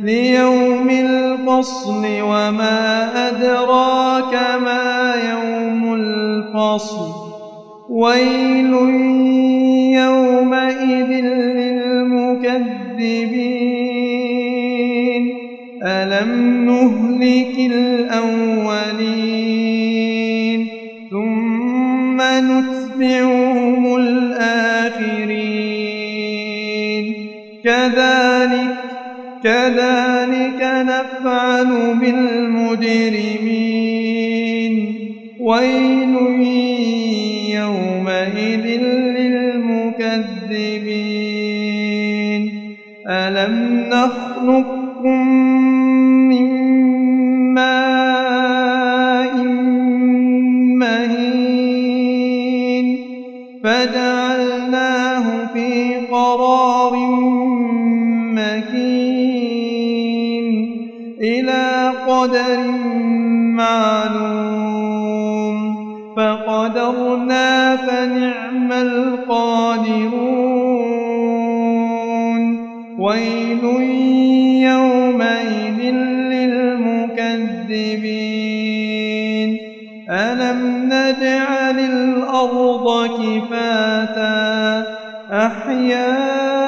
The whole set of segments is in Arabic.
ليوم الفصل وما أدراك ما يوم الفصل. ويل يومئذ للمكذبين. ألم نهلك الأولين؟ ثم نتبعهم الآخرين. كذلك كذلك نفعل بالمجرمين. ويل يومئذ للمكذبين. ألم نخلقكم من ماء مهين؟ إلى قدر معلوم. فقدرنا فنعم القادرون. ويل يومئذ للمكذبين. ألم نجعل الأرض كفاتا؟ أحياء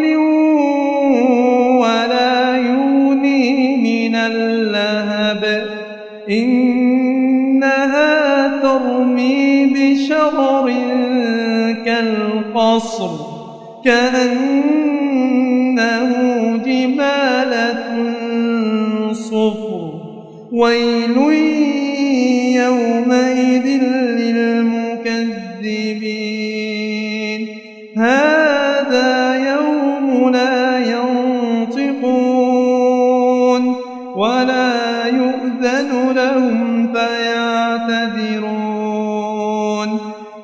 بشرر كالقصر كأنه جمالة صفر ويل يومئذ للمكذبين. هذا يوم لا ينطقون ولا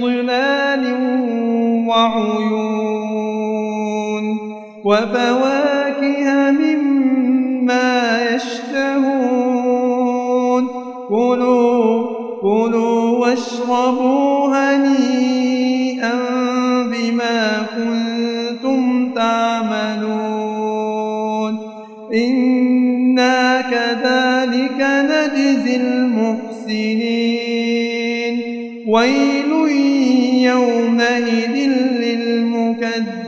ظلال وعيون وفواكه مما يشتهون كلوا كلوا واشربوا هنيئا بما كنتم تعملون. إنا كذلك نجزي المحسنين. ويل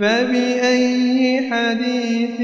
فبأي حديث